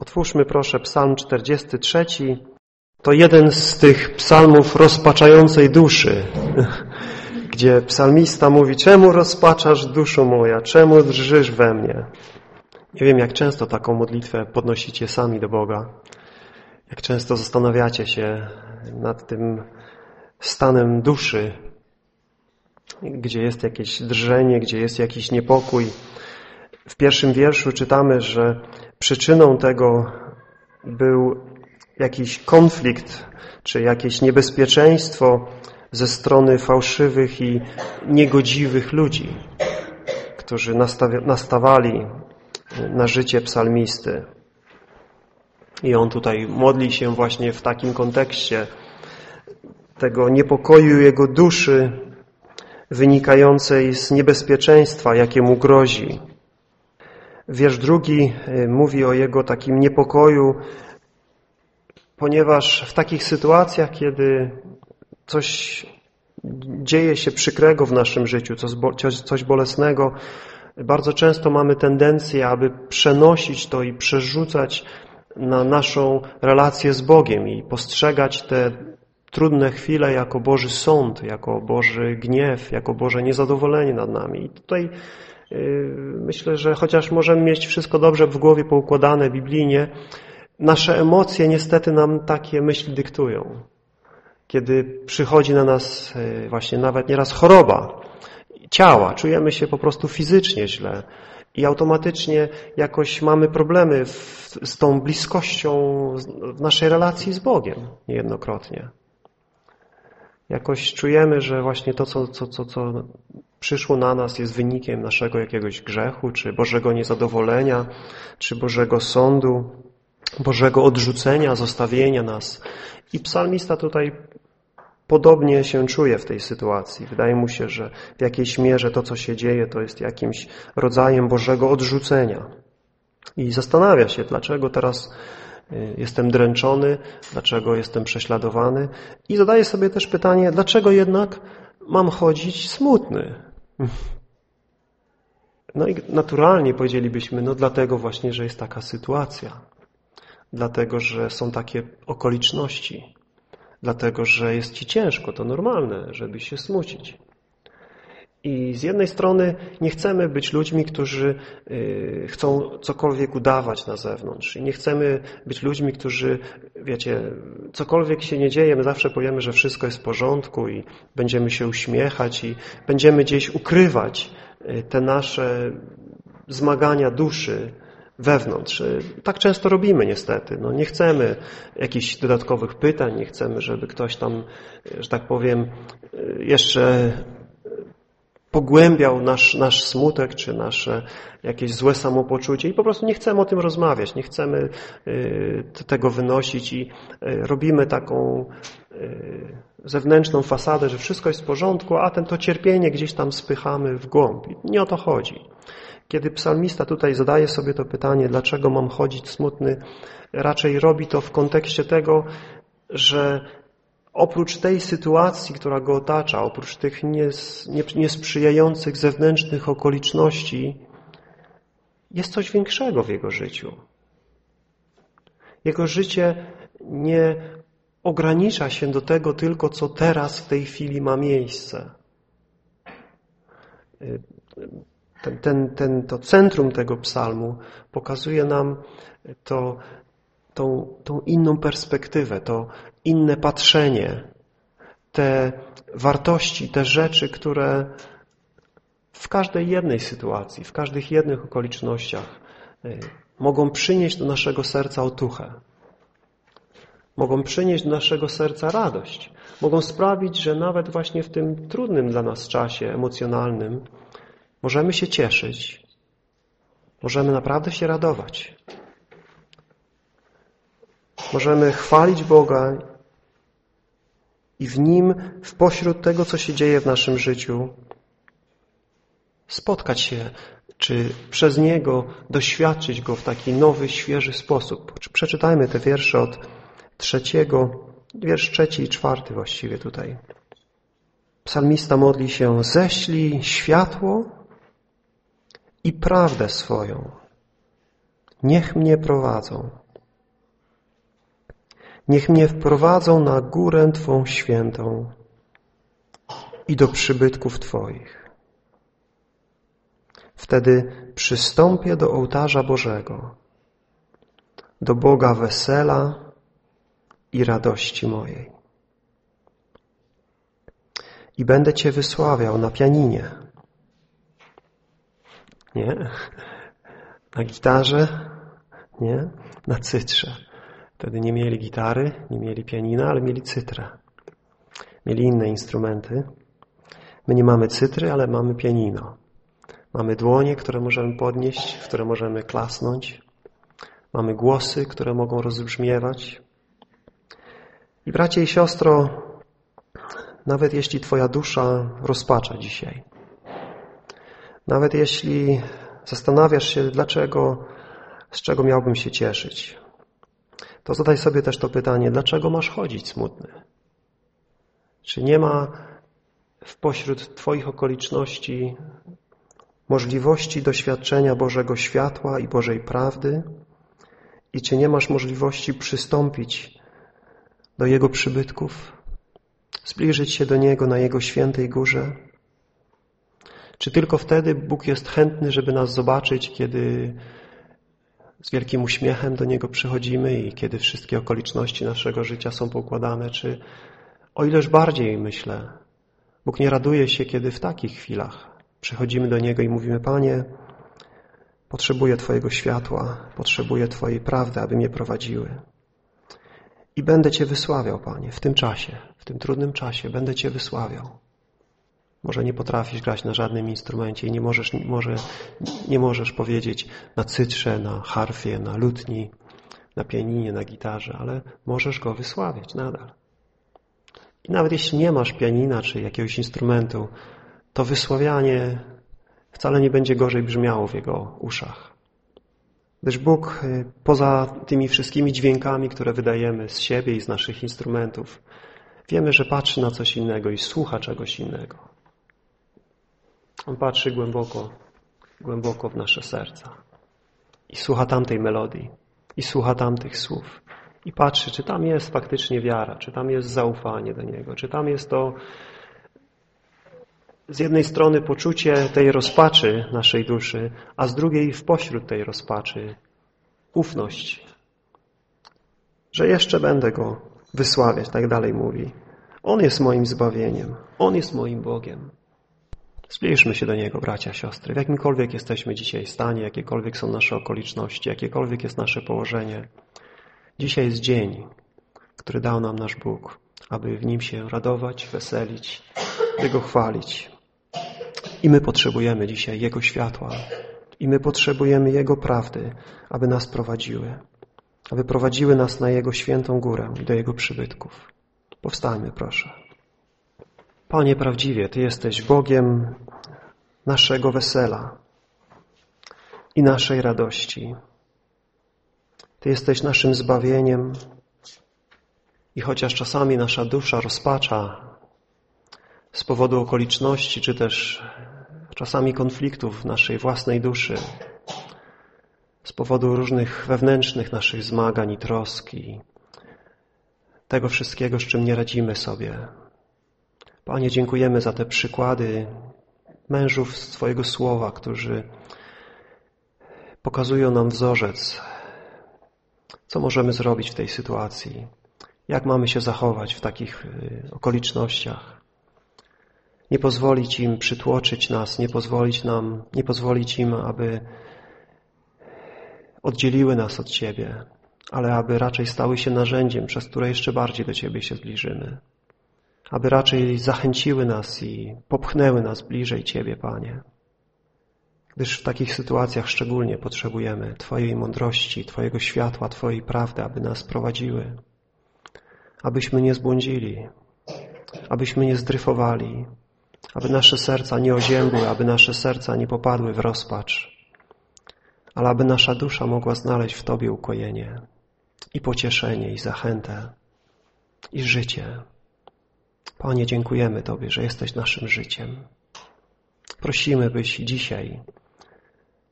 Otwórzmy proszę psalm 43. To jeden z tych psalmów rozpaczającej duszy, gdzie psalmista mówi, czemu rozpaczasz duszu moja, czemu drżysz we mnie? Nie wiem, jak często taką modlitwę podnosicie sami do Boga, jak często zastanawiacie się nad tym stanem duszy, gdzie jest jakieś drżenie, gdzie jest jakiś niepokój. W pierwszym wierszu czytamy, że przyczyną tego był jakiś konflikt, czy jakieś niebezpieczeństwo ze strony fałszywych i niegodziwych ludzi, którzy nastawali na życie psalmisty. I on tutaj modli się właśnie w takim kontekście tego niepokoju jego duszy wynikającej z niebezpieczeństwa, jakie mu grozi. Wiersz drugi y, mówi o jego takim niepokoju, ponieważ w takich sytuacjach, kiedy coś dzieje się przykrego w naszym życiu, coś, bolesnego, bardzo często mamy tendencję, aby przenosić to i przerzucać na naszą relację z Bogiem i postrzegać te trudne chwile jako Boży sąd, jako Boży gniew, jako Boże niezadowolenie nad nami. I tutaj myślę, że chociaż możemy mieć wszystko dobrze w głowie poukładane biblijnie, nasze emocje niestety nam takie myśli dyktują. Kiedy przychodzi na nas yy, właśnie nawet nieraz choroba ciała, czujemy się po prostu fizycznie źle i automatycznie jakoś mamy problemy w, z tą bliskością w naszej relacji z Bogiem niejednokrotnie jakoś czujemy, że właśnie to, co, co, co, co przyszło na nas jest wynikiem naszego jakiegoś grzechu, czy Bożego niezadowolenia, czy Bożego sądu, Bożego odrzucenia, zostawienia nas. I psalmista tutaj podobnie się czuje w tej sytuacji. Wydaje mu się, że w jakiejś mierze to, co się dzieje, to jest jakimś rodzajem Bożego odrzucenia. I zastanawia się, dlaczego teraz Y, jestem dręczony, dlaczego jestem prześladowany i zadaję sobie też pytanie, dlaczego jednak mam chodzić smutny? No i naturalnie powiedzielibyśmy, no dlatego właśnie, że jest taka sytuacja, dlatego, że są takie okoliczności, dlatego, że jest Ci ciężko, to normalne, żeby się smucić. I z jednej strony nie chcemy być ludźmi, którzy y, chcą cokolwiek udawać na zewnątrz. I nie chcemy być ludźmi, którzy, wiecie, cokolwiek się nie dzieje, my zawsze powiemy, że wszystko jest w porządku i będziemy się uśmiechać i będziemy gdzieś ukrywać y, te nasze zmagania duszy wewnątrz. Y, tak często robimy niestety. No, nie chcemy jakichś dodatkowych pytań, nie chcemy, żeby ktoś tam, że tak powiem, jeszcze pogłębiał nasz, nasz smutek, czy nasze jakieś złe samopoczucie i po prostu nie chcemy o tym rozmawiać, nie chcemy y, tego wynosić i y, robimy taką y, zewnętrzną fasadę, że wszystko jest w porządku, a ten to cierpienie gdzieś tam spychamy w głąb. I nie o to chodzi. Kiedy psalmista tutaj zadaje sobie to pytanie, dlaczego mam chodzić smutny, raczej robi to w kontekście tego, że oprócz tej sytuacji, która go otacza, oprócz tych niesprzyjających zewnętrznych okoliczności, jest coś większego w jego życiu. Jego życie nie ogranicza się do tego tylko, co teraz w tej chwili ma miejsce. Ten, ten, ten, to centrum tego psalmu pokazuje nam to, tą, tą inną perspektywę, to inne patrzenie, te wartości, te rzeczy, które w każdej jednej sytuacji, w każdych jednych okolicznościach y, mogą przynieść do naszego serca otuchę. Mogą przynieść do naszego serca radość. Mogą sprawić, że nawet właśnie w tym trudnym dla nas czasie emocjonalnym możemy się cieszyć. Możemy naprawdę się radować. Możemy chwalić Boga i w Nim, w pośród tego, co się dzieje w naszym życiu, spotkać się, czy przez Niego doświadczyć Go w taki nowy, świeży sposób. Przeczytajmy te wiersze od trzeciego, wiersz trzeci i czwarty właściwie tutaj. Psalmista modli się, ześlij światło i prawdę swoją. Niech mnie prowadzą Niech mnie wprowadzą na górę Twą świętą i do przybytków Twoich. Wtedy przystąpię do ołtarza Bożego, do Boga wesela i radości mojej. I będę Cię wysławiał na pianinie. Nie? Na gitarze? Nie? Na cytrze. Wtedy nie mieli gitary, nie mieli pianina, ale mieli cytrę. Mieli inne instrumenty. My nie mamy cytry, ale mamy pianino. Mamy dłonie, które możemy podnieść, w które możemy klasnąć. Mamy głosy, które mogą rozbrzmiewać. I bracie i siostro, nawet jeśli Twoja dusza rozpacza dzisiaj, nawet jeśli zastanawiasz się, dlaczego, z czego miałbym się cieszyć, to zadaj sobie też to pytanie, dlaczego masz chodzić smutny? Czy nie ma w pośród Twoich okoliczności możliwości doświadczenia Bożego światła i Bożej prawdy i czy nie masz możliwości przystąpić do Jego przybytków, zbliżyć się do Niego na Jego świętej górze? Czy tylko wtedy Bóg jest chętny, żeby nas zobaczyć, kiedy z wielkim uśmiechem do Niego przychodzimy i kiedy wszystkie okoliczności naszego życia są pokładane? Czy o ileż bardziej, myślę, Bóg nie raduje się, kiedy w takich chwilach przychodzimy do Niego i mówimy, Panie, potrzebuję Twojego światła, potrzebuję Twojej prawdy, aby mnie prowadziły. I będę Cię wysławiał, Panie, w tym czasie, w tym trudnym czasie będę Cię wysławiał. Może nie potrafisz grać na żadnym instrumencie i nie możesz, może, nie możesz powiedzieć na cytrze, na harfie, na lutni, na pianinie, na gitarze, ale możesz Go wysławiać nadal. I nawet jeśli nie masz pianina czy jakiegoś instrumentu, to wysławianie wcale nie będzie gorzej brzmiało w Jego uszach. Gdyż Bóg y, poza tymi wszystkimi dźwiękami, które wydajemy z siebie i z naszych instrumentów, wiemy, że patrzy na coś innego i słucha czegoś innego. On patrzy głęboko, głęboko w nasze serca i słucha tamtej melodii i słucha tamtych słów i patrzy, czy tam jest faktycznie wiara, czy tam jest zaufanie do Niego, czy tam jest to z jednej strony poczucie tej rozpaczy naszej duszy, a z drugiej w pośród tej rozpaczy ufność, że jeszcze będę Go wysławiać, tak dalej mówi. On jest moim zbawieniem, On jest moim Bogiem. Zbliżmy się do Niego, bracia, siostry, w jakimkolwiek jesteśmy dzisiaj stanie, jakiekolwiek są nasze okoliczności, jakiekolwiek jest nasze położenie. Dzisiaj jest dzień, który dał nam nasz Bóg, aby w Nim się radować, weselić, Jego chwalić. I my potrzebujemy dzisiaj Jego światła i my potrzebujemy Jego prawdy, aby nas prowadziły, aby prowadziły nas na Jego świętą górę do Jego przybytków. Powstańmy, proszę. Panie, prawdziwie Ty jesteś Bogiem naszego wesela i naszej radości. Ty jesteś naszym zbawieniem i chociaż czasami nasza dusza rozpacza z powodu okoliczności, czy też czasami konfliktów naszej własnej duszy, z powodu różnych wewnętrznych naszych zmagań i troski, tego wszystkiego, z czym nie radzimy sobie. Panie, dziękujemy za te przykłady mężów z Twojego słowa, którzy pokazują nam wzorzec co możemy zrobić w tej sytuacji? Jak mamy się zachować w takich y, okolicznościach? Nie pozwolić im przytłoczyć nas, nie pozwolić nam, nie pozwolić im, aby oddzieliły nas od Ciebie, ale aby raczej stały się narzędziem, przez które jeszcze bardziej do Ciebie się zbliżymy. Aby raczej zachęciły nas i popchnęły nas bliżej Ciebie, Panie gdyż w takich sytuacjach szczególnie potrzebujemy Twojej mądrości, Twojego światła, Twojej prawdy, aby nas prowadziły, abyśmy nie zbłądzili, abyśmy nie zdryfowali, aby nasze serca nie oziębły, aby nasze serca nie popadły w rozpacz, ale aby nasza dusza mogła znaleźć w Tobie ukojenie i pocieszenie i zachętę i życie. Panie, dziękujemy Tobie, że jesteś naszym życiem. Prosimy, byś dzisiaj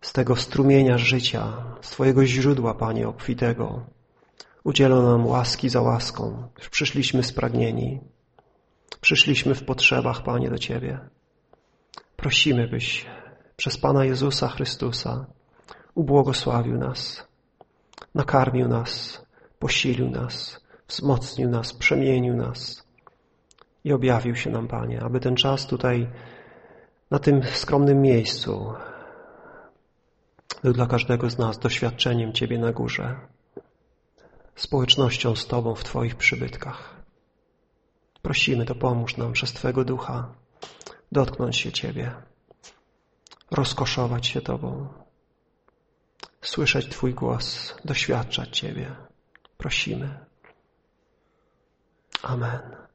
z tego strumienia życia, z Twojego źródła, Panie, obfitego, Udzielono nam łaski za łaską. Przyszliśmy spragnieni. Przyszliśmy w potrzebach, Panie, do Ciebie. Prosimy, byś przez Pana Jezusa Chrystusa ubłogosławił nas, nakarmił nas, posilił nas, wzmocnił nas, przemienił nas i objawił się nam, Panie, aby ten czas tutaj, na tym skromnym miejscu, był dla każdego z nas doświadczeniem Ciebie na górze, społecznością z Tobą w Twoich przybytkach. Prosimy, dopomóż nam przez Twego Ducha dotknąć się Ciebie, rozkoszować się Tobą, słyszeć Twój głos, doświadczać Ciebie. Prosimy. Amen.